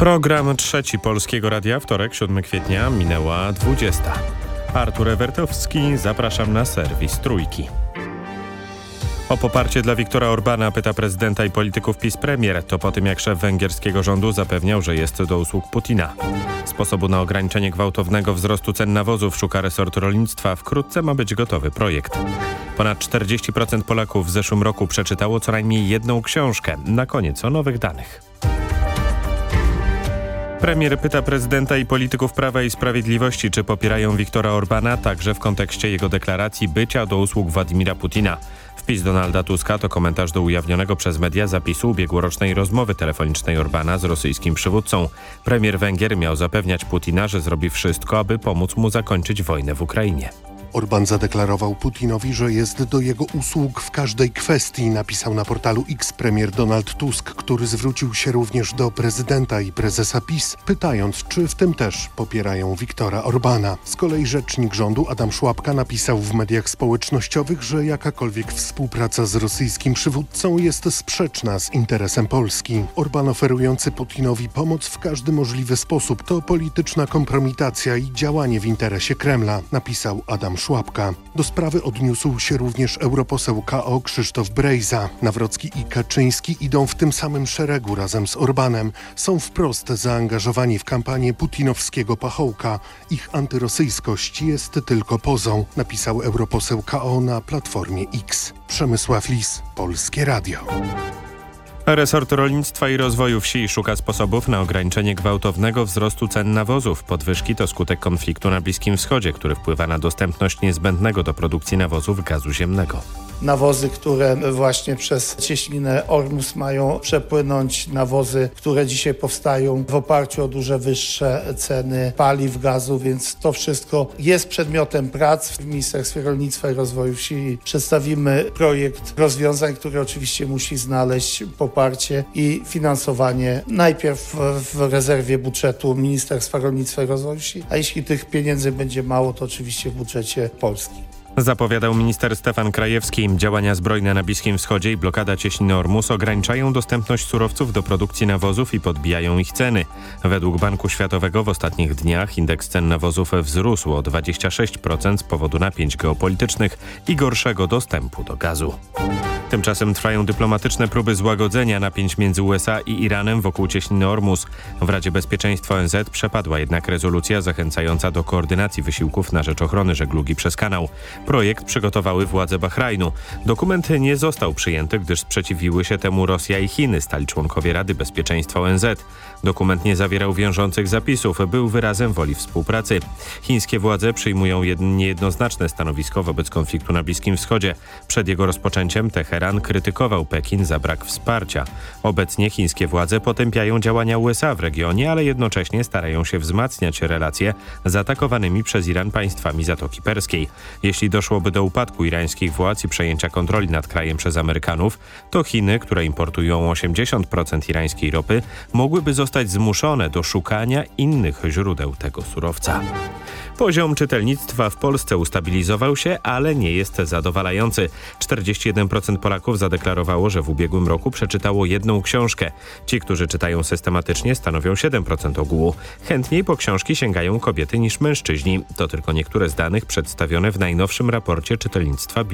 Program trzeci Polskiego Radia, wtorek 7 kwietnia, minęła 20. Artur Ewertowski, zapraszam na serwis Trójki. O poparcie dla Viktora Orbana pyta prezydenta i polityków PiS premier. To po tym, jak szef węgierskiego rządu zapewniał, że jest do usług Putina. Sposobu na ograniczenie gwałtownego wzrostu cen nawozów szuka resort rolnictwa. Wkrótce ma być gotowy projekt. Ponad 40% Polaków w zeszłym roku przeczytało co najmniej jedną książkę. Na koniec o nowych danych. Premier pyta prezydenta i polityków Prawa i Sprawiedliwości, czy popierają Viktora Orbana także w kontekście jego deklaracji bycia do usług Władimira Putina. Wpis Donalda Tuska to komentarz do ujawnionego przez media zapisu ubiegłorocznej rozmowy telefonicznej Orbana z rosyjskim przywódcą. Premier Węgier miał zapewniać Putina, że zrobi wszystko, aby pomóc mu zakończyć wojnę w Ukrainie. Orban zadeklarował Putinowi, że jest do jego usług w każdej kwestii, napisał na portalu X premier Donald Tusk, który zwrócił się również do prezydenta i prezesa PiS, pytając, czy w tym też popierają Viktora Orbana. Z kolei rzecznik rządu Adam Szłapka napisał w mediach społecznościowych, że jakakolwiek współpraca z rosyjskim przywódcą jest sprzeczna z interesem Polski. Orban oferujący Putinowi pomoc w każdy możliwy sposób to polityczna kompromitacja i działanie w interesie Kremla, napisał Adam Szłapka. Do sprawy odniósł się również europoseł KO Krzysztof Brejza. Nawrocki i Kaczyński idą w tym samym szeregu razem z Orbanem. Są wprost zaangażowani w kampanię putinowskiego pachołka. Ich antyrosyjskość jest tylko pozą, napisał europoseł KO na Platformie X. Przemysław Lis, Polskie Radio. Resort Rolnictwa i Rozwoju Wsi szuka sposobów na ograniczenie gwałtownego wzrostu cen nawozów. Podwyżki to skutek konfliktu na Bliskim Wschodzie, który wpływa na dostępność niezbędnego do produkcji nawozów gazu ziemnego nawozy, które właśnie przez cieśninę Ormus mają przepłynąć, nawozy, które dzisiaj powstają w oparciu o duże wyższe ceny paliw, gazu, więc to wszystko jest przedmiotem prac w Ministerstwie Rolnictwa i Rozwoju Wsi. Przedstawimy projekt rozwiązań, który oczywiście musi znaleźć poparcie i finansowanie najpierw w rezerwie budżetu Ministerstwa Rolnictwa i Rozwoju a jeśli tych pieniędzy będzie mało, to oczywiście w budżecie polskim. Zapowiadał minister Stefan Krajewski. Działania zbrojne na Bliskim Wschodzie i blokada cieśniny Ormus ograniczają dostępność surowców do produkcji nawozów i podbijają ich ceny. Według Banku Światowego w ostatnich dniach indeks cen nawozów wzrósł o 26% z powodu napięć geopolitycznych i gorszego dostępu do gazu. Tymczasem trwają dyplomatyczne próby złagodzenia napięć między USA i Iranem wokół cieśniny Ormus. W Radzie Bezpieczeństwa ONZ przepadła jednak rezolucja zachęcająca do koordynacji wysiłków na rzecz ochrony żeglugi przez kanał. Projekt przygotowały władze Bahrajnu. Dokument nie został przyjęty, gdyż sprzeciwiły się temu Rosja i Chiny, stali członkowie Rady Bezpieczeństwa ONZ. Dokument nie zawierał wiążących zapisów, był wyrazem woli współpracy. Chińskie władze przyjmują niejednoznaczne stanowisko wobec konfliktu na Bliskim Wschodzie. Przed jego rozpoczęciem Teheran krytykował Pekin za brak wsparcia. Obecnie chińskie władze potępiają działania USA w regionie, ale jednocześnie starają się wzmacniać relacje z atakowanymi przez Iran państwami Zatoki Perskiej. Jeśli doszłoby do upadku irańskich władz i przejęcia kontroli nad krajem przez Amerykanów, to Chiny, które importują 80% irańskiej ropy, mogłyby zostać zmuszone do szukania innych źródeł tego surowca. Poziom czytelnictwa w Polsce ustabilizował się, ale nie jest zadowalający. 41% Polaków zadeklarowało, że w ubiegłym roku przeczytało jedną książkę. Ci, którzy czytają systematycznie, stanowią 7% ogółu. Chętniej po książki sięgają kobiety niż mężczyźni. To tylko niektóre z danych przedstawione w najnowszym raporcie czytelnictwa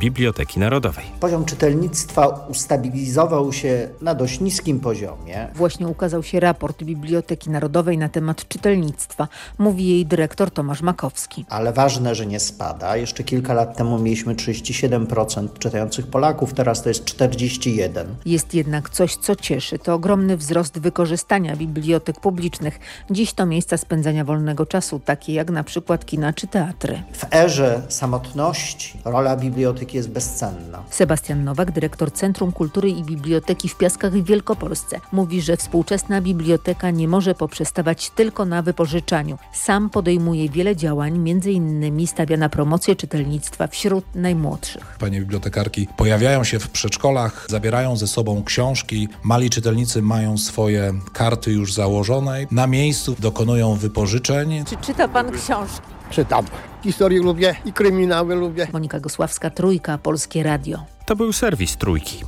Biblioteki Narodowej. Poziom czytelnictwa ustabilizował się na dość niskim poziomie. Właśnie ukazał się raport Biblioteki Narodowej na temat czytelnictwa. Mówi jej dyrektor Tomasz Makowski. Ale ważne, że nie spada. Jeszcze kilka lat temu mieliśmy 37% czytających Polaków, teraz to jest 41%. Jest jednak coś, co cieszy. To ogromny wzrost wykorzystania bibliotek publicznych. Dziś to miejsca spędzania wolnego czasu, takie jak na przykład kina czy teatry. W erze samotności rola biblioteki jest bezcenna. Sebastian Nowak, dyrektor Centrum Kultury i Biblioteki w Piaskach w Wielkopolsce, mówi, że współczesna biblioteka nie może poprzestawać tylko na wypożyczaniu. Sam podejmuje wiele działań, między innymi stawia na promocję czytelnictwa wśród najmłodszych. Panie bibliotekarki pojawiają się w przedszkolach, zabierają ze sobą książki. Mali czytelnicy mają swoje karty już założone. Na miejscu dokonują wypożyczeń. Czy czyta pan książki? Czytam. Historię lubię i kryminały lubię. Monika Gosławska, Trójka, Polskie Radio. To był serwis Trójki.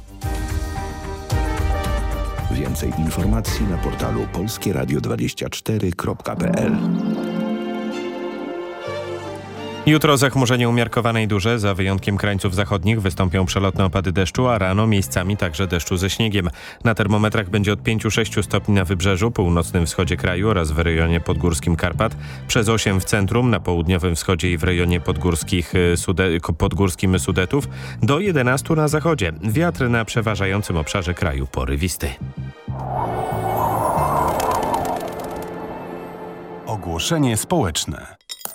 Więcej informacji na portalu polskieradio24.pl Jutro zachmurzenie umiarkowane i duże, za wyjątkiem krańców zachodnich wystąpią przelotne opady deszczu, a rano miejscami także deszczu ze śniegiem. Na termometrach będzie od 5-6 stopni na wybrzeżu, północnym wschodzie kraju oraz w rejonie podgórskim Karpat, przez 8 w centrum, na południowym wschodzie i w rejonie podgórskich y, sude, podgórskim Sudetów, do 11 na zachodzie. Wiatr na przeważającym obszarze kraju porywisty. Ogłoszenie społeczne.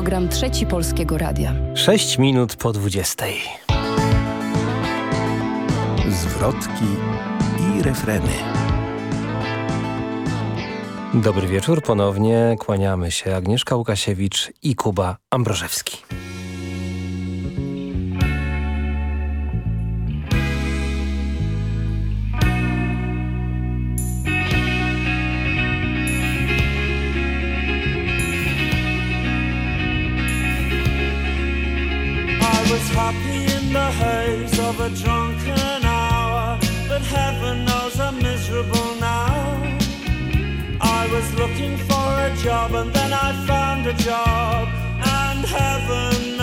Program Trzeci Polskiego Radia. 6 minut po 20. Zwrotki i refreny. Dobry wieczór, ponownie kłaniamy się Agnieszka Łukasiewicz i Kuba Ambrożewski. The haze of a drunken hour, but heaven knows I'm miserable now. I was looking for a job and then I found a job, and heaven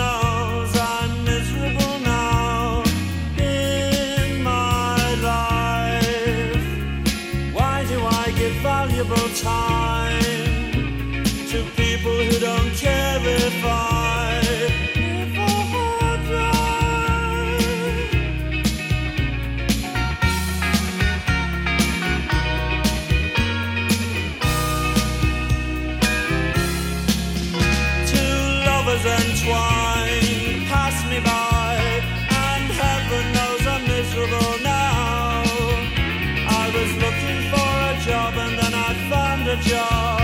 a job,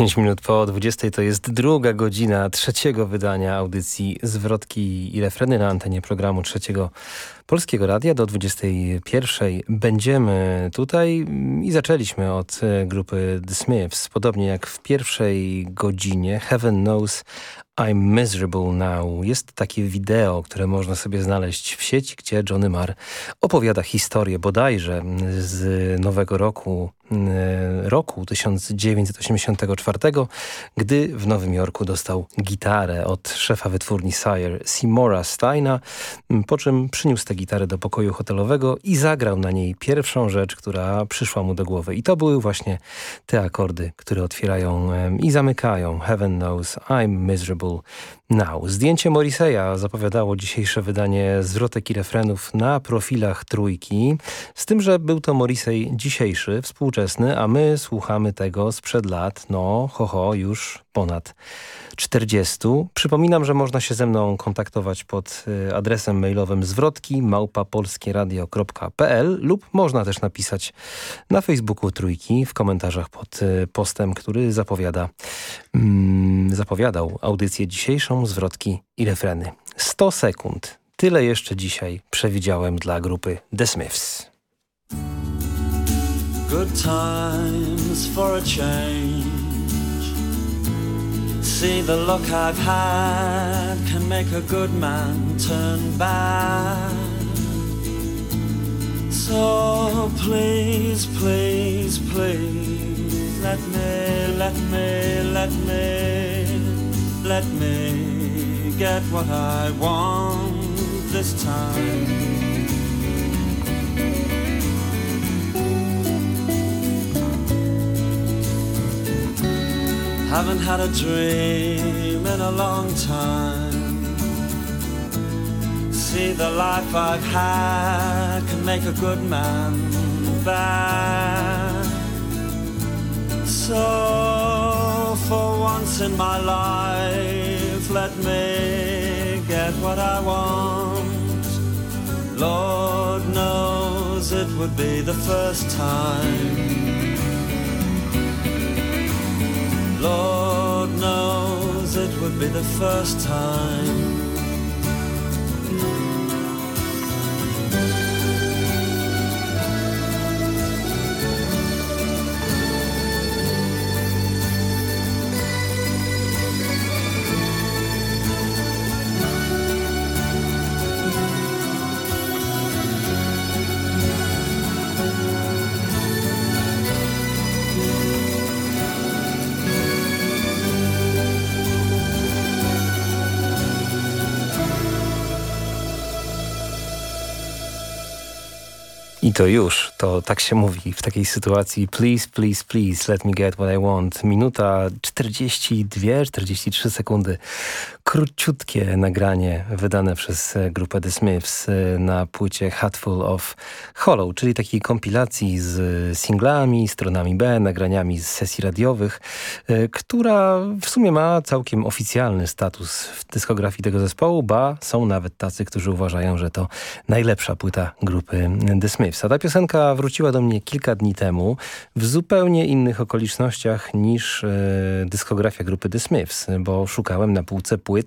10 minut po 20 to jest druga godzina trzeciego wydania audycji Zwrotki i refreny na antenie programu trzeciego Polskiego Radia. Do 21 będziemy tutaj i zaczęliśmy od e, grupy The Smiths. Podobnie jak w pierwszej godzinie Heaven Knows I'm Miserable Now. Jest takie wideo, które można sobie znaleźć w sieci, gdzie Johnny Marr opowiada historię bodajże z nowego roku, roku 1984, gdy w Nowym Jorku dostał gitarę od szefa wytwórni Sire, Seymoura Steina, po czym przyniósł tę gitarę do pokoju hotelowego i zagrał na niej pierwszą rzecz, która przyszła mu do głowy. I to były właśnie te akordy, które otwierają i zamykają Heaven Knows I'm Miserable Now. Zdjęcie Morriseya zapowiadało dzisiejsze wydanie zwrotek i refrenów na profilach trójki, z tym, że był to Morrissey dzisiejszy, współczesny, a my słuchamy tego sprzed lat, no ho, ho już ponad 40. Przypominam, że można się ze mną kontaktować pod y, adresem mailowym zwrotki małpapolskieradio.pl lub można też napisać na Facebooku Trójki w komentarzach pod y, postem, który zapowiada, mm, zapowiadał audycję dzisiejszą, zwrotki i refreny. 100 sekund. Tyle jeszcze dzisiaj przewidziałem dla grupy The Smiths. Good times for a change See the luck I've had can make a good man turn bad. So please, please, please, let me, let me, let me, let me get what I want this time. Haven't had a dream in a long time. See, the life I've had can make a good man bad. So, for once in my life, let me get what I want. Lord knows it would be the first time. Lord knows it would be the first time. I to już, to tak się mówi w takiej sytuacji. Please, please, please, let me get what I want. Minuta 42, 43 sekundy. Króciutkie nagranie wydane przez e, grupę The Smiths e, na płycie Hatful of Hollow, czyli takiej kompilacji z singlami, stronami B, nagraniami z sesji radiowych, e, która w sumie ma całkiem oficjalny status w dyskografii tego zespołu, ba są nawet tacy, którzy uważają, że to najlepsza płyta grupy The Smiths. A ta piosenka wróciła do mnie kilka dni temu w zupełnie innych okolicznościach niż e, dyskografia grupy The Smiths, bo szukałem na półce płyt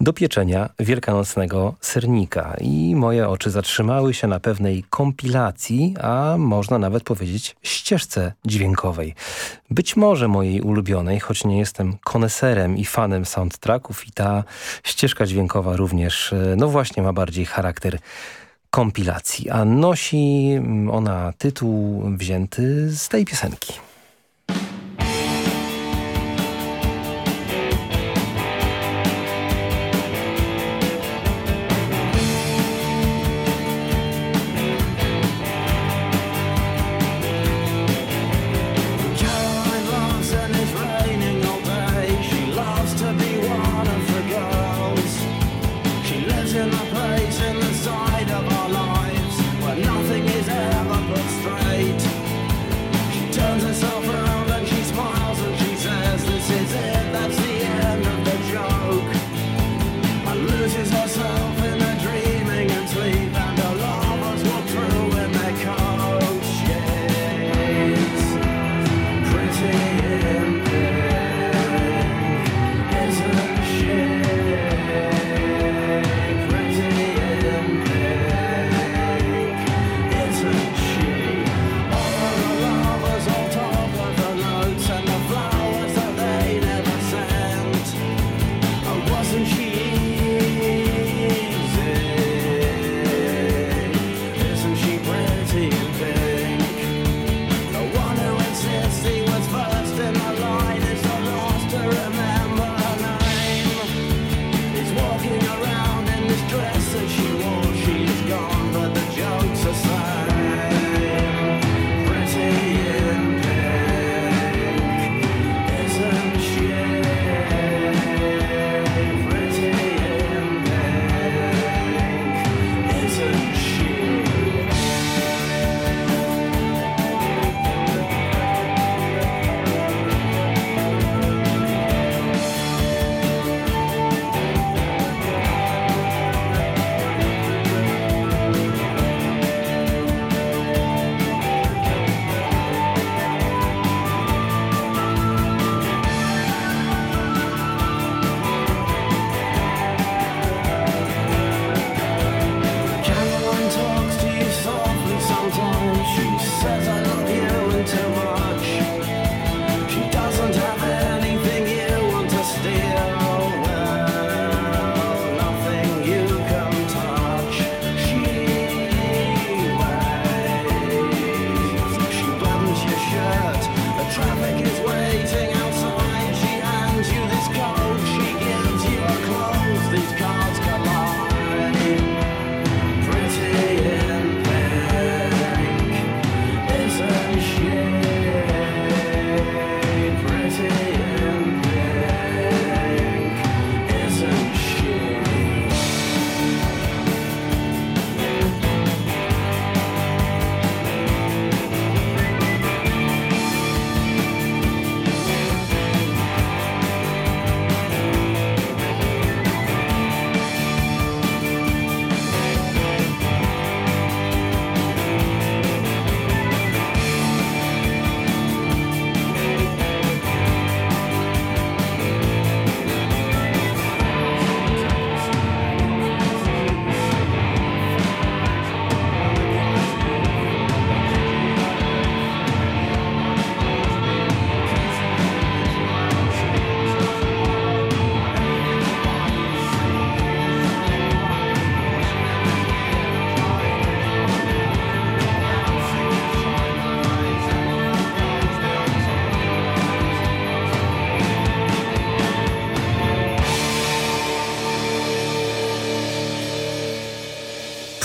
do pieczenia wielkanocnego sernika i moje oczy zatrzymały się na pewnej kompilacji, a można nawet powiedzieć ścieżce dźwiękowej. Być może mojej ulubionej, choć nie jestem koneserem i fanem soundtracków i ta ścieżka dźwiękowa również, e, no właśnie ma bardziej charakter kompilacji, a nosi ona tytuł wzięty z tej piosenki.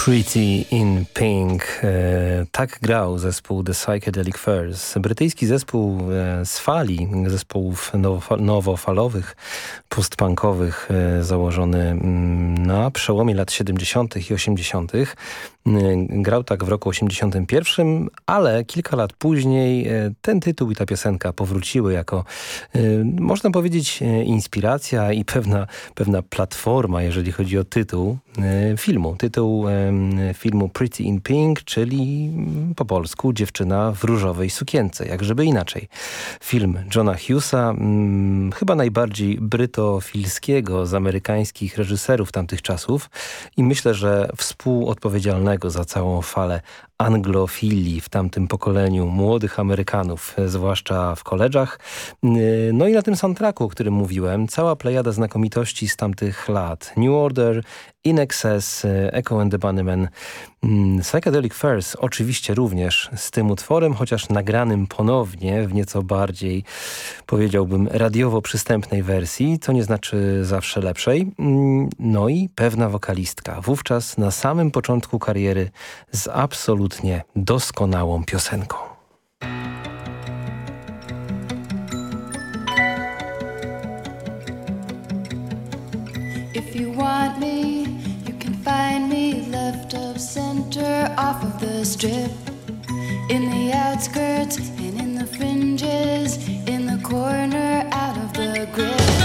Pretty in Pink. E, tak grał zespół The Psychedelic Furs. Brytyjski zespół e, z fali, zespołów nowofalowych, postpunkowych, e, założony mm, na przełomie lat 70. i 80. Grał tak w roku 81, ale kilka lat później ten tytuł i ta piosenka powróciły jako, można powiedzieć, inspiracja i pewna, pewna platforma, jeżeli chodzi o tytuł filmu. Tytuł filmu Pretty in Pink, czyli mm, po polsku Dziewczyna w różowej sukience, jak żeby inaczej. Film Johna Hughesa, hmm, chyba najbardziej brytofilskiego z amerykańskich reżyserów tamtych czasów i myślę, że współodpowiedzialnego za całą falę anglofilii w tamtym pokoleniu młodych Amerykanów, zwłaszcza w koleżach. No i na tym soundtracku, o którym mówiłem, cała plejada znakomitości z tamtych lat. New Order, In Excess, Echo and the Bunnymen, mm, Psychedelic Furs oczywiście również z tym utworem, chociaż nagranym ponownie w nieco bardziej, powiedziałbym, radiowo przystępnej wersji, co nie znaczy zawsze lepszej. Mm, no i pewna wokalistka, wówczas na samym początku kariery z absolutnie doskonałą piosenką. off of the strip. In the outskirts and in the fringes, in the corner, out of the grip.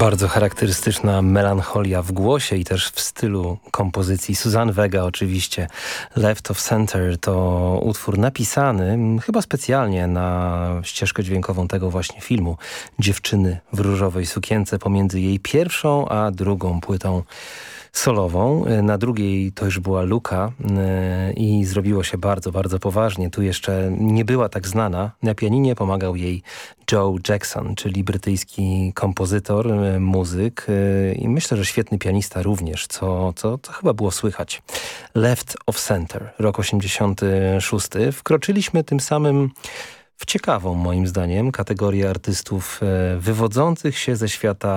Bardzo charakterystyczna melancholia w głosie i też w stylu kompozycji. Suzanne Vega oczywiście. Left of Center to utwór napisany chyba specjalnie na ścieżkę dźwiękową tego właśnie filmu. Dziewczyny w różowej sukience pomiędzy jej pierwszą a drugą płytą solową. Na drugiej to już była Luka e, i zrobiło się bardzo, bardzo poważnie. Tu jeszcze nie była tak znana. Na pianinie pomagał jej Joe Jackson, czyli brytyjski kompozytor, e, muzyk e, i myślę, że świetny pianista również, co, co, co chyba było słychać. Left of Center, rok 86. Wkroczyliśmy tym samym w ciekawą, moim zdaniem, kategorię artystów e, wywodzących się ze świata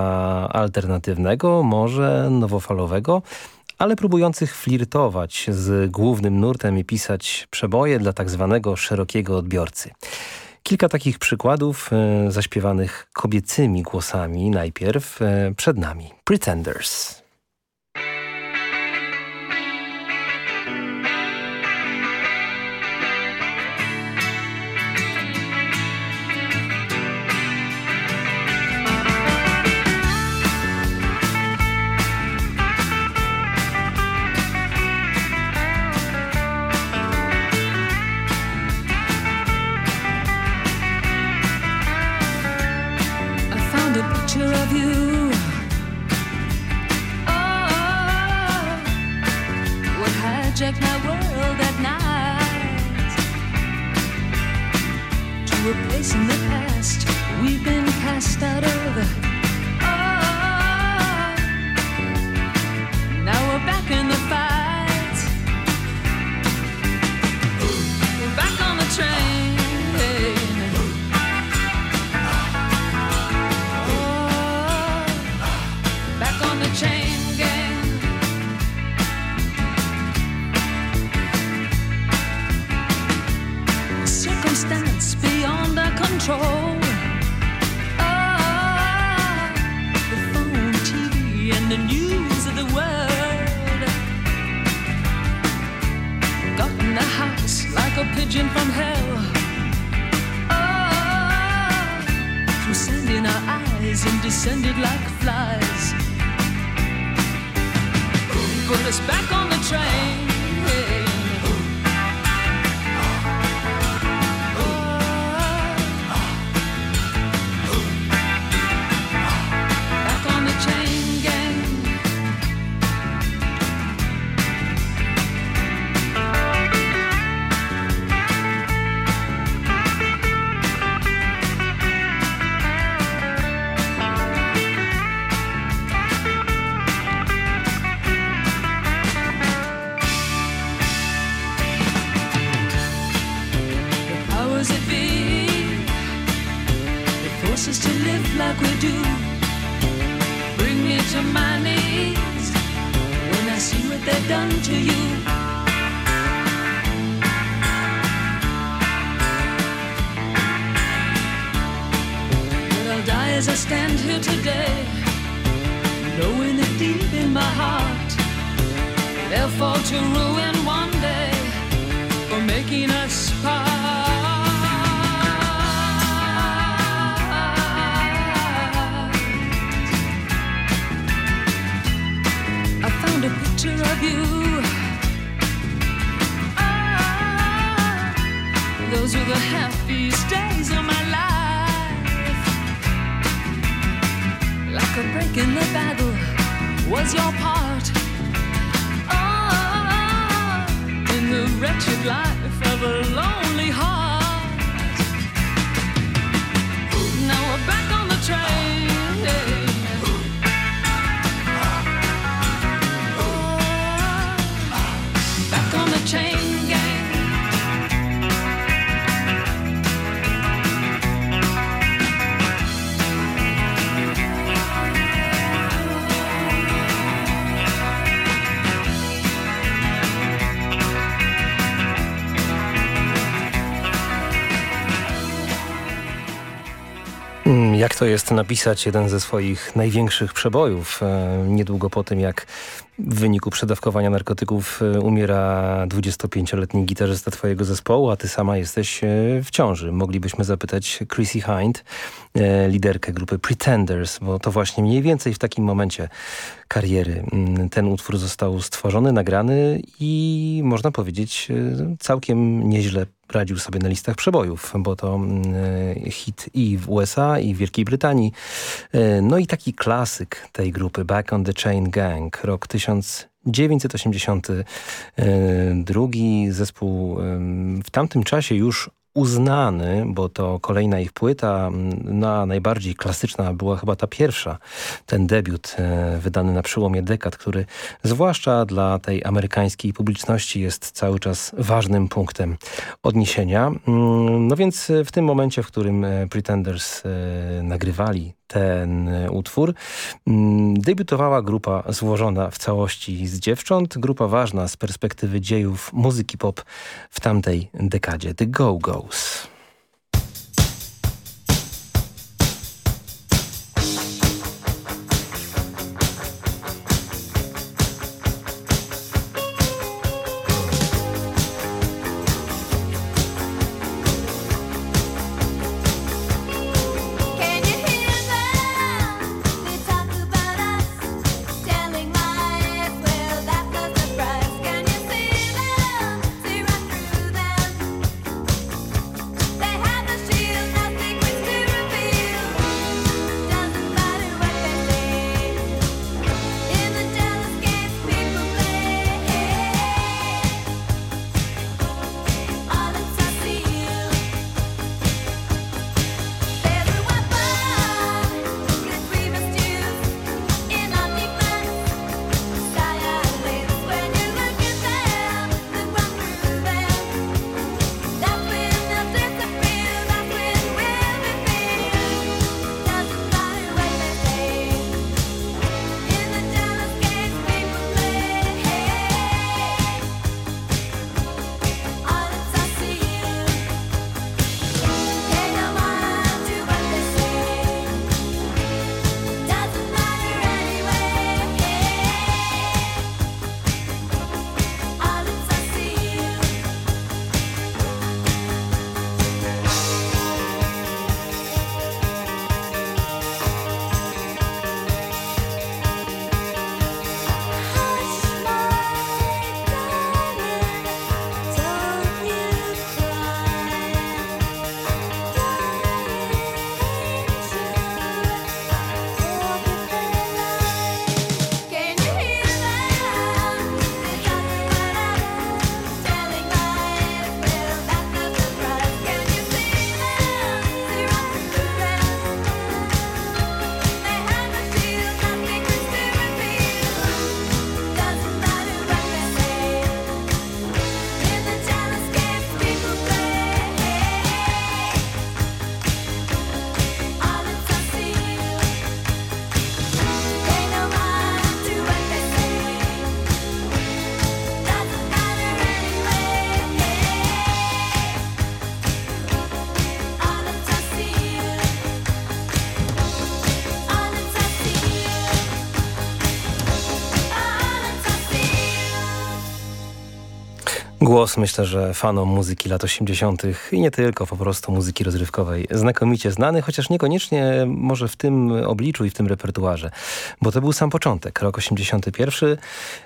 alternatywnego, może nowofalowego, ale próbujących flirtować z głównym nurtem i pisać przeboje dla tak zwanego szerokiego odbiorcy. Kilka takich przykładów e, zaśpiewanych kobiecymi głosami najpierw e, przed nami. Pretenders. world at night to a place in the past we've been cast out of. raging from hell. Oh, from sand in our eyes and descended like flies. Put us back on the train. stand here today, knowing it deep in my heart. They'll fall to ruin one day for making us part. I found a picture of you. Ah, those were the happiest days of my life. a break in the battle was your part. Oh, in the wretched life of a lonely heart. Now we're back on the train. jak to jest napisać jeden ze swoich największych przebojów e, niedługo po tym, jak w wyniku przedawkowania narkotyków e, umiera 25-letni gitarzysta twojego zespołu, a ty sama jesteś e, w ciąży. Moglibyśmy zapytać Chrissy Hind, liderkę grupy Pretenders, bo to właśnie mniej więcej w takim momencie kariery mm, ten utwór został stworzony, nagrany i można powiedzieć całkiem nieźle radził sobie na listach przebojów, bo to mm, e, hit i w USA, i w Wielkiej Brytanii. E, No i taki klasyk tej grupy, Back on the Chain Gang, rok 1982. Zespół em, w tamtym czasie już uznany, bo to kolejna ich płyta, na najbardziej klasyczna była chyba ta pierwsza, ten debiut e, wydany na przełomie dekad, który zwłaszcza dla tej amerykańskiej publiczności jest cały czas ważnym punktem odniesienia. Mm, No więc e, w tym momencie, w którym e, Pretenders nagrywali ten e, utwór, mm, debiutowała grupa złożona w całości z dziewcząt, grupa ważna z perspektywy dziejów muzyki pop w tamtej dekadzie, The Go-Go's. Głos myślę, że fanom muzyki lat 80. i nie tylko, po prostu muzyki rozrywkowej znakomicie znany, chociaż niekoniecznie może w tym obliczu i w tym repertuarze, bo to był sam początek, rok 81.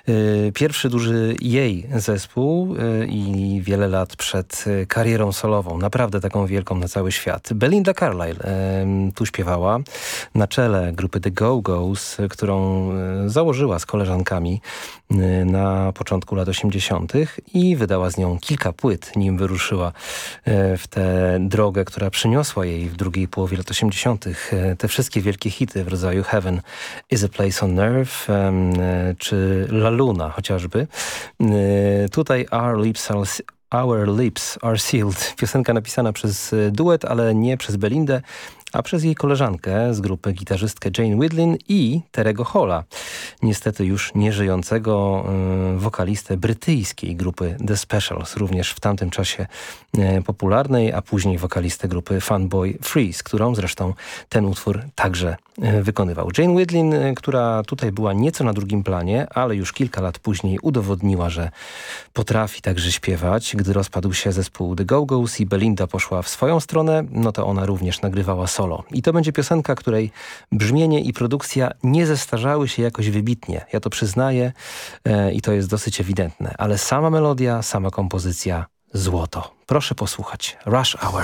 Yy, pierwszy duży jej zespół yy, i wiele lat przed karierą solową, naprawdę taką wielką na cały świat. Belinda Carlisle tu śpiewała na czele grupy The Go-Go's, którą yy, założyła z koleżankami na początku lat 80. i wydała z nią kilka płyt, nim wyruszyła e, w tę drogę, która przyniosła jej w drugiej połowie lat 80. e, te wszystkie wielkie hity w rodzaju Heaven is a Place on Earth czy La Luna chociażby. Tutaj Our Lips Are Our Lips Are Sealed. Piosenka napisana przez duet, ale nie przez Belindę, a przez jej koleżankę z grupy gitarzystkę Jane Widlin i Terego Holla, niestety już nieżyjącego y, wokalistę brytyjskiej grupy The Specials, również w tamtym czasie y, popularnej, a później wokalistę grupy Funboy Freeze, którą zresztą ten utwór także wykonywał. Jane Widlin, y, która tutaj była nieco na drugim planie, ale już kilka lat później udowodniła, że potrafi także śpiewać. Gdy rozpadł się zespół The Go-Go's i Belinda poszła w swoją stronę, no to ona również nagrywała solo. I to będzie piosenka, której brzmienie i produkcja nie zestarzały się jakoś wybitnie. Ja to przyznaję e, i to jest dosyć ewidentne. Ale sama melodia, sama kompozycja, złoto. Proszę posłuchać. Rush Hour.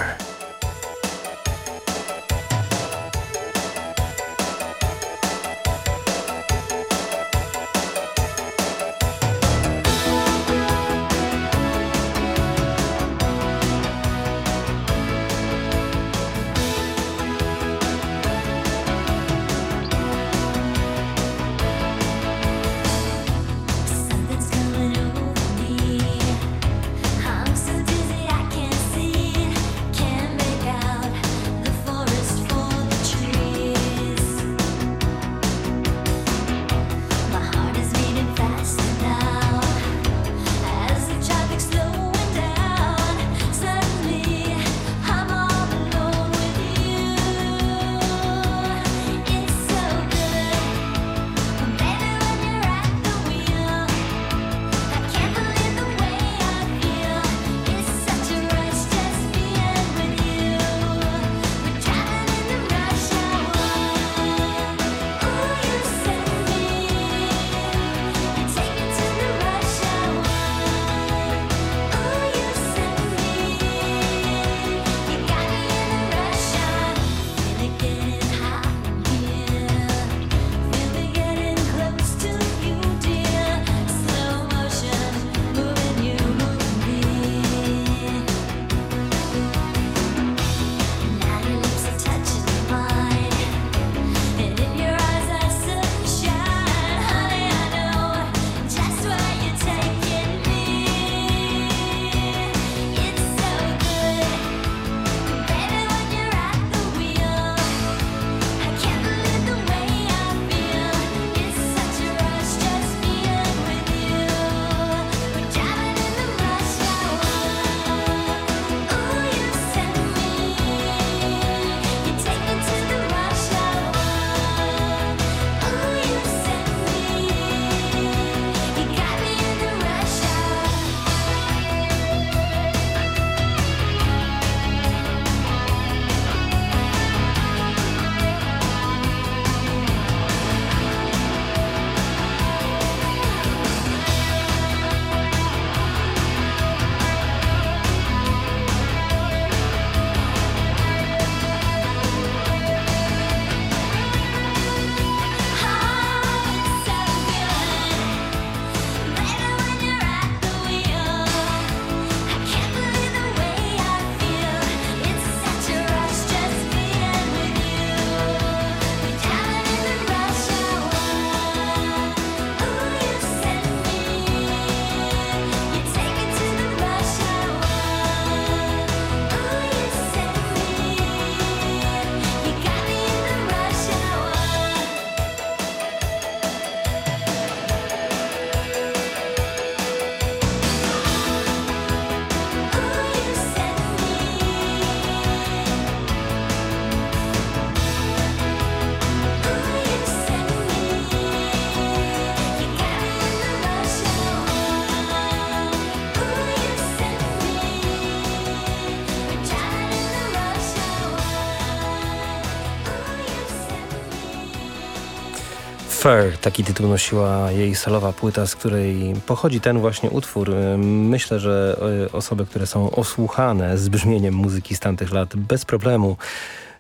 Fair, taki tytuł nosiła jej solowa płyta, z której pochodzi ten właśnie utwór. Myślę, że e, osoby, które są osłuchane z brzmieniem muzyki z tamtych lat bez problemu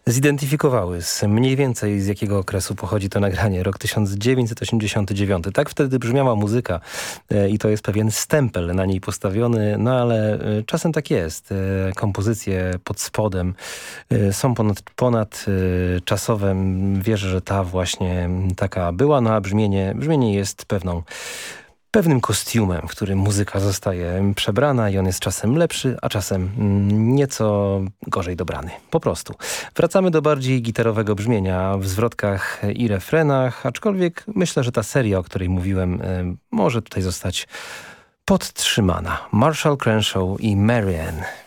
zidentyfikowały z mniej więcej z jakiego okresu pochodzi to nagranie. Rok 1989. Tak wtedy brzmiała muzyka e, i to jest pewien stempel na niej postawiony, no ale e, czasem tak jest. E, kompozycje pod spodem są ponad, ponad czasowe. Wierzę, że ta właśnie taka była, no a brzmienie, brzmienie jest pewną pewnym kostiumem, w którym muzyka zostaje przebrana i on jest czasem lepszy, a czasem nieco gorzej dobrany. Po prostu. Wracamy do bardziej gitarowego brzmienia w zwrotkach i refrenach, aczkolwiek myślę, że ta seria, o której mówiłem, e, może tutaj zostać podtrzymana. Marshall Crenshaw i Marianne.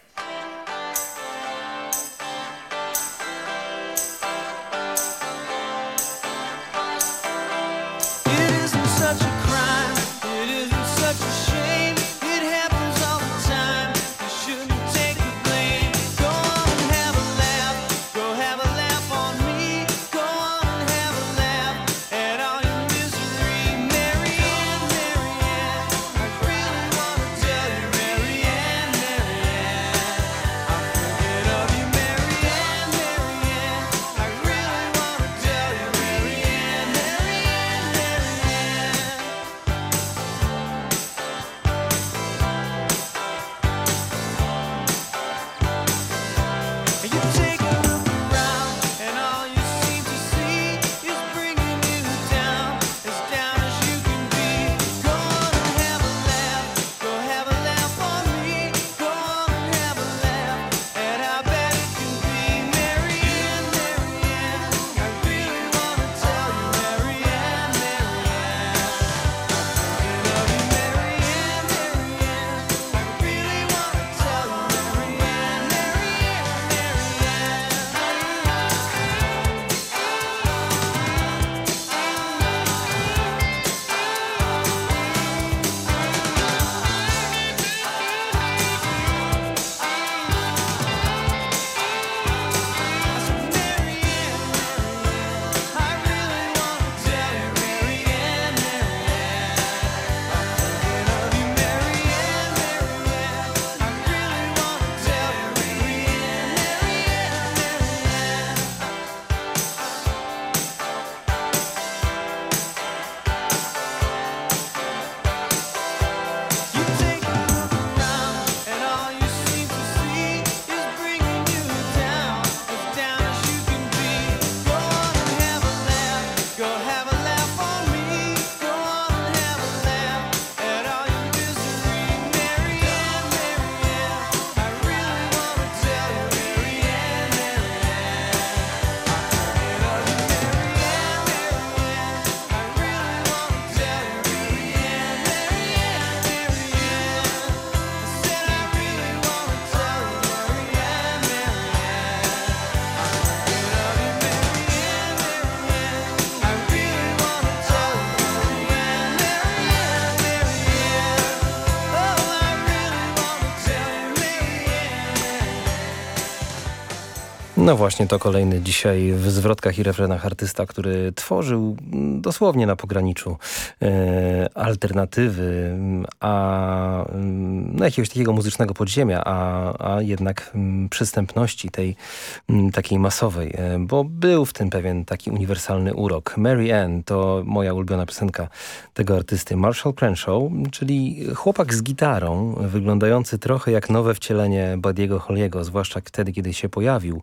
No właśnie, to kolejny dzisiaj w zwrotkach i refrenach artysta, który tworzył dosłownie na pograniczu e, alternatywy, a no, jakiegoś takiego muzycznego podziemia, a, a jednak mm, przystępności tej mm, takiej masowej, e, bo był w tym pewien taki uniwersalny urok. Mary Ann to moja ulubiona piosenka tego artysty Marshall Crenshaw, czyli chłopak z gitarą, wyglądający trochę jak nowe wcielenie Buddiego Holly'ego, zwłaszcza wtedy, kiedy się pojawił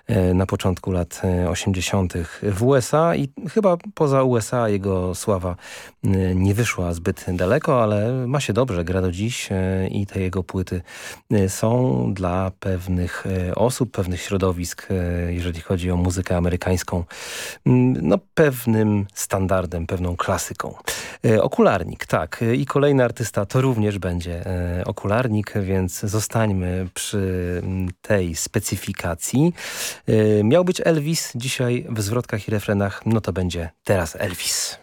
na początku lat e, 80. w USA i chyba poza USA jego sława e, nie wyszła zbyt daleko, ale ma się dobrze, gra do dziś e, i te jego płyty e, są dla pewnych e, osób, pewnych środowisk, e, jeżeli chodzi o muzykę amerykańską, no pewnym standardem, pewną klasyką. E, Okularnik, tak. E, I kolejny artysta to również będzie e, okularnik, więc zostańmy przy tej specyfikacji. E, Miał być Elvis, dzisiaj w zwrotkach i refrenach, no to będzie teraz Elvis.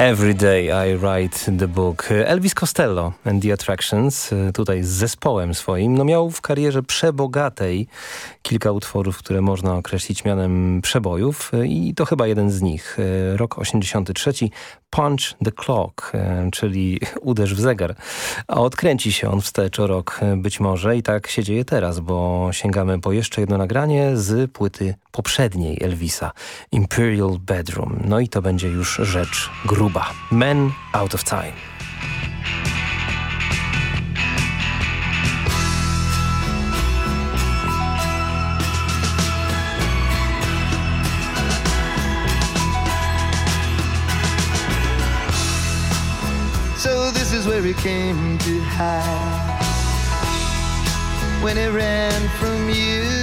Every Day I Write the Book. Elvis Costello and the Attractions, e, tutaj z zespołem swoim, no miał w karierze przebogatej kilka utworów, które można określić mianem przebojów e, i to chyba jeden z nich. E, rok 83, Punch the Clock, czyli uderz w zegar. A odkręci się on wstecz o rok być może i tak się dzieje teraz, bo sięgamy po jeszcze jedno nagranie z płyty poprzedniej Elvisa, Imperial Bedroom. No i to będzie już rzecz gruba. Men Out of Time. Where he came to hide When he ran from you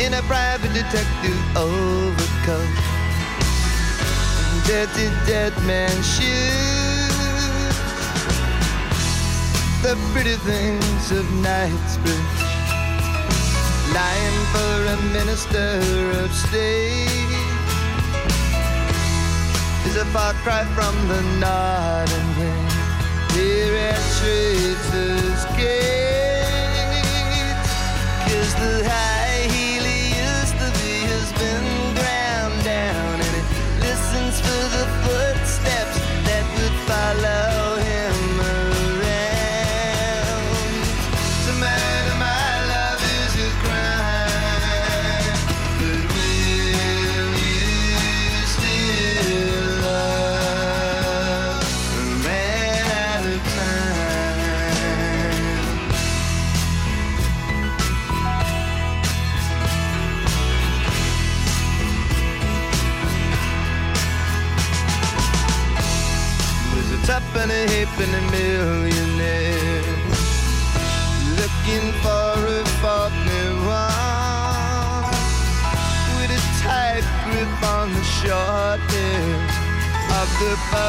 in a private detective overcoat dirty dead man shoes. The pretty things of Knightsbridge, lying for a minister of state, is a far cry from the nodding wind here at Traitor's Gate.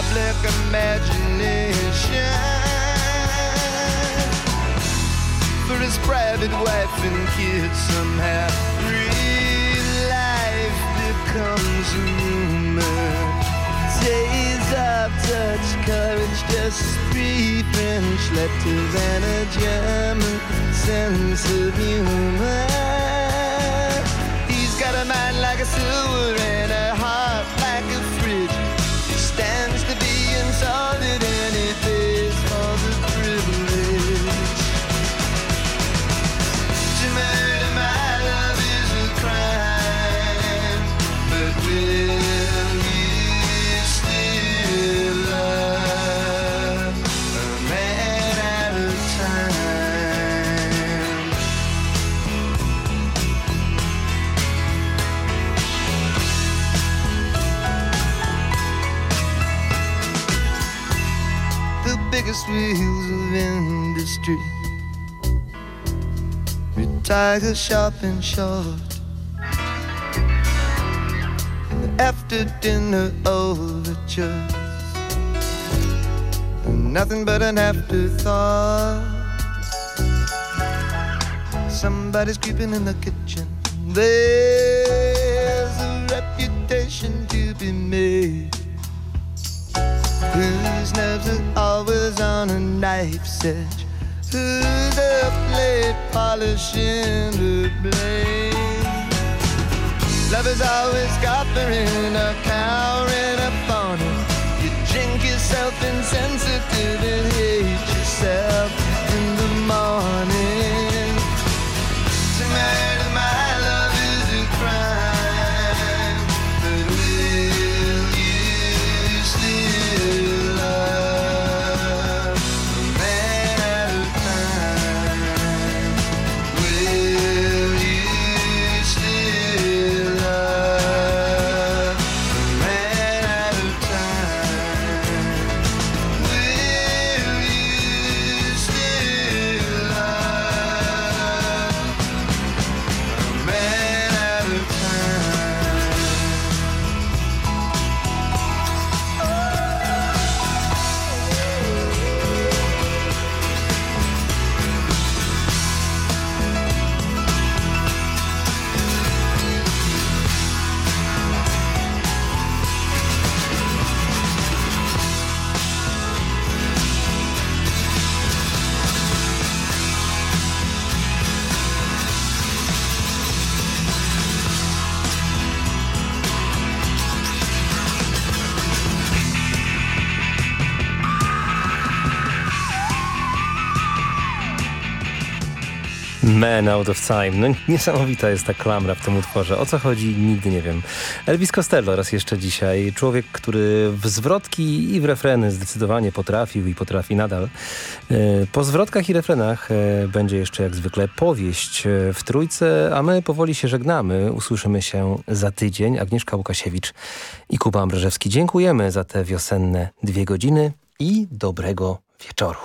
public imagination for his private wife and kids somehow. Real life becomes a rumor. Days of touch, courage, just revenge, lectures, and a German sense of humor. He's got a mind like a sewer. Biggest wheels of industry retire sharp and short. And after dinner overtures are nothing but an afterthought. Somebody's creeping in the kitchen. There's knife's edge? Who's up late polishing the blade? Lovers always scoffing or cowering upon it. You drink yourself insensitive and hate yourself in the morning. Man Out of Time. No niesamowita jest ta klamra w tym utworze. O co chodzi? Nigdy nie wiem. Elvis Costello raz jeszcze dzisiaj. Człowiek, który w zwrotki i w refreny zdecydowanie potrafił i potrafi nadal. E, Po zwrotkach i refrenach e, będzie jeszcze jak zwykle powieść e, w trójce, a my powoli się żegnamy. Usłyszymy się za tydzień. Agnieszka Łukasiewicz i Kuba Ambrożewski. Dziękujemy za te wiosenne dwie godziny i dobrego wieczoru.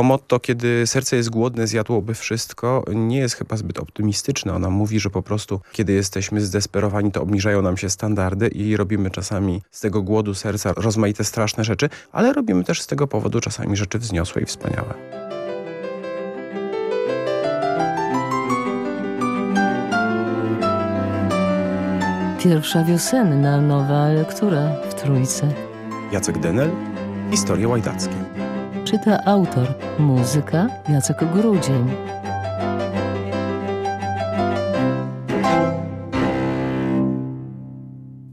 To motto, kiedy serce jest głodne, zjadłoby wszystko, nie jest chyba zbyt optymistyczne. Ona mówi, że po prostu, kiedy jesteśmy zdesperowani, to obniżają nam się standardy i robimy czasami z tego głodu serca rozmaite straszne rzeczy, ale robimy też z tego powodu czasami rzeczy wzniosłe i wspaniałe. Pierwsza wiosenna nowa lektura w Trójce. Jacek Denel, Historie łajdackie. Czyta autor. Muzyka Jacek Grudzień.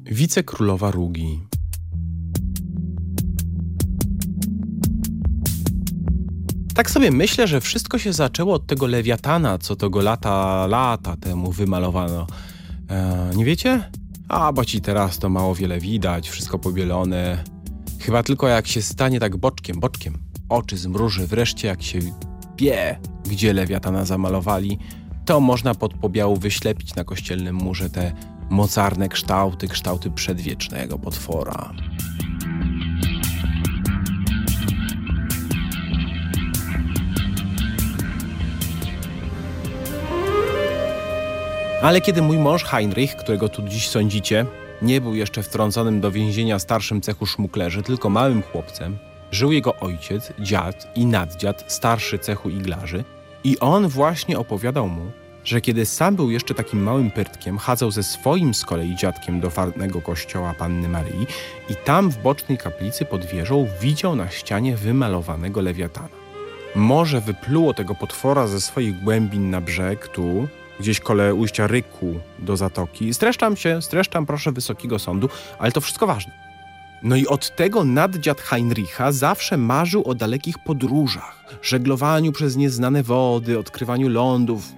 Wicekrólowa Rugi. Tak sobie myślę, że wszystko się zaczęło od tego lewiatana, co to go lata, lata temu wymalowano. E, nie wiecie? A, bo ci teraz to mało wiele widać, wszystko pobielone. Chyba tylko jak się stanie tak boczkiem, boczkiem, oczy zmruży, wreszcie jak się wie, gdzie lewiatana zamalowali, to można pod pobiału wyślepić na kościelnym murze te mocarne kształty, kształty przedwiecznego potwora. Ale kiedy mój mąż Heinrich, którego tu dziś sądzicie, nie był jeszcze wtrąconym do więzienia starszym cechu szmuklerzy, tylko małym chłopcem, żył jego ojciec, dziad i naddziad starszy cechu iglarzy i on właśnie opowiadał mu, że kiedy sam był jeszcze takim małym pyrtkiem, chadzał ze swoim z kolei dziadkiem do farnego kościoła Panny Maryi i tam w bocznej kaplicy pod wieżą widział na ścianie wymalowanego lewiatana. Morze wypluło tego potwora ze swoich głębin na brzeg tu, gdzieś kole ujścia Ryku do zatoki. Streszczam się, streszczam proszę Wysokiego Sądu, ale to wszystko ważne. No i od tego naddziad Heinricha zawsze marzył o dalekich podróżach, żeglowaniu przez nieznane wody, odkrywaniu lądów.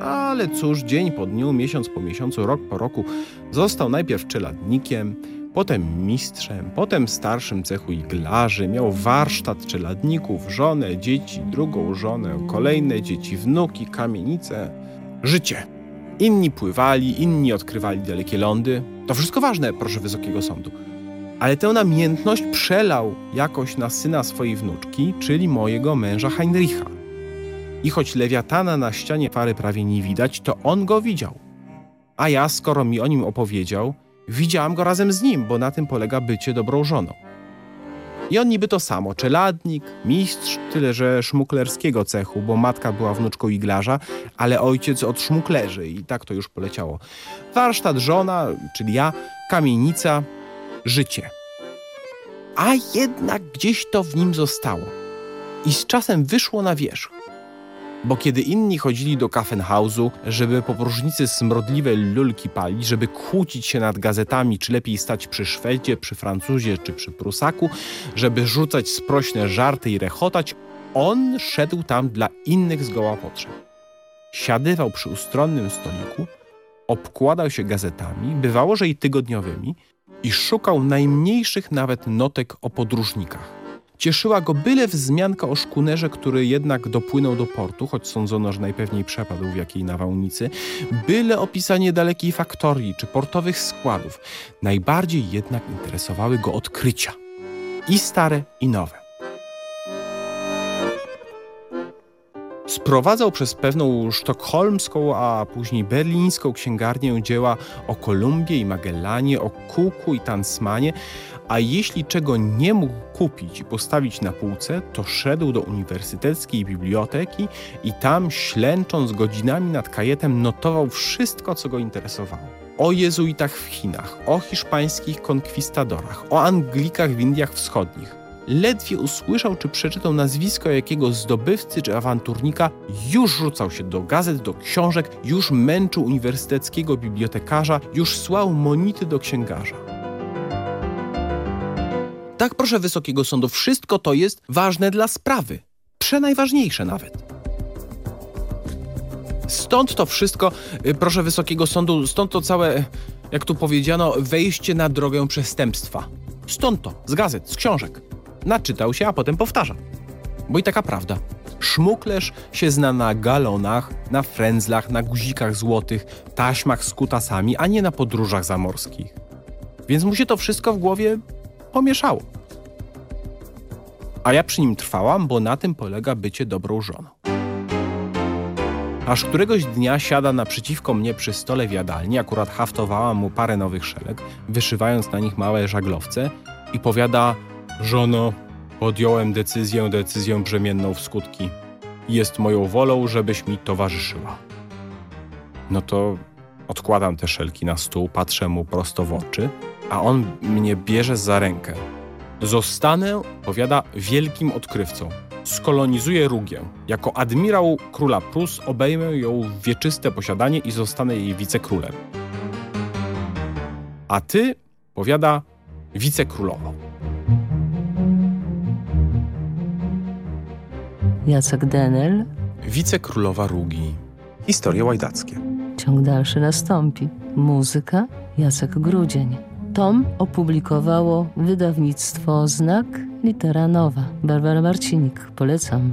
Ale cóż, dzień po dniu, miesiąc po miesiącu, rok po roku został najpierw czeladnikiem, potem mistrzem, potem starszym cechu iglarzy, miał warsztat czeladników, żonę, dzieci, drugą żonę, kolejne dzieci, wnuki, kamienice. Życie. Inni pływali, inni odkrywali dalekie lądy. To wszystko ważne, proszę Wysokiego Sądu. Ale tę namiętność przelał jakoś na syna swojej wnuczki, czyli mojego męża Heinricha. I choć lewiatana na ścianie fary prawie nie widać, to on go widział. A ja, skoro mi o nim opowiedział, widziałam go razem z nim, bo na tym polega bycie dobrą żoną. I on niby to samo, czeladnik, mistrz, tyle że szmuklerskiego cechu, bo matka była wnuczką iglarza, ale ojciec od szmuklerzy i tak to już poleciało. Warsztat żona, czyli ja, kamienica, życie. A jednak gdzieś to w nim zostało. I z czasem wyszło na wierzch. Bo kiedy inni chodzili do Kaffenhausu, żeby po próżnicy smrodliwe lulki palić, żeby kłócić się nad gazetami, czy lepiej stać przy Szwedzie, przy Francuzie, czy przy Prusaku, żeby rzucać sprośne żarty i rechotać, on szedł tam dla innych zgoła potrzeb. Siadywał przy ustronnym stoliku, obkładał się gazetami, bywało, że i tygodniowymi, i szukał najmniejszych nawet notek o podróżnikach. Cieszyła go byle wzmianka o szkunerze, który jednak dopłynął do portu, choć sądzono, że najpewniej przepadł w jakiej nawałnicy, byle opisanie dalekiej faktorii czy portowych składów. Najbardziej jednak interesowały go odkrycia. I stare, i nowe. Sprowadzał przez pewną sztokholmską, a później berlińską księgarnię dzieła o Kolumbie i Magellanie, o Kuku i Tansmanie, a jeśli czego nie mógł kupić i postawić na półce, to szedł do uniwersyteckiej biblioteki i tam, ślęcząc godzinami nad kajetem, notował wszystko, co go interesowało. O jezuitach w Chinach, o hiszpańskich konkwistadorach, o Anglikach w Indiach Wschodnich. Ledwie usłyszał czy przeczytał nazwisko jakiego zdobywcy czy awanturnika, już rzucał się do gazet, do książek, już męczył uniwersyteckiego bibliotekarza, już słał monity do księgarza. Tak, proszę Wysokiego Sądu, wszystko to jest ważne dla sprawy. Przenajważniejsze nawet. Stąd to wszystko, y, proszę Wysokiego Sądu, stąd to całe, jak tu powiedziano, wejście na drogę przestępstwa. Stąd to, z gazet, z książek. Naczytał się, a potem powtarza. Bo i taka prawda. Szmuklerz się zna na galonach, na frędzlach, na guzikach złotych, taśmach z kutasami, a nie na podróżach zamorskich. Więc mu się to wszystko w głowie pomieszało. A ja przy nim trwałam, bo na tym polega bycie dobrą żoną. Aż któregoś dnia siada naprzeciwko mnie przy stole w jadalni, akurat haftowałam mu parę nowych szelek, wyszywając na nich małe żaglowce i powiada Żono, podjąłem decyzję, decyzję brzemienną w skutki. Jest moją wolą, żebyś mi towarzyszyła. No to odkładam te szelki na stół, patrzę mu prosto w oczy, a on mnie bierze za rękę. Zostanę, powiada, wielkim odkrywcą. Skolonizuję Rugię. Jako admirał króla Prus obejmę ją w wieczyste posiadanie i zostanę jej wicekrólem. A ty, powiada, wicekrólową. Jacek Denel. Wicekrólowa Rugi. Historie łajdackie. Ciąg dalszy nastąpi. Muzyka Jacek Grudzień. Tom opublikowało wydawnictwo Znak Litera Nowa. Barbara Marcinik. Polecam.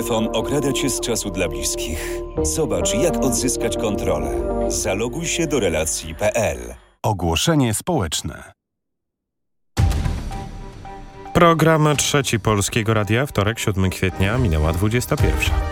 Telefon okrada cię z czasu dla bliskich. Zobacz, jak odzyskać kontrolę. Zaloguj się do relacji.pl. Ogłoszenie społeczne. Program Trzeci Polskiego Radia, wtorek 7 kwietnia, minęła 21.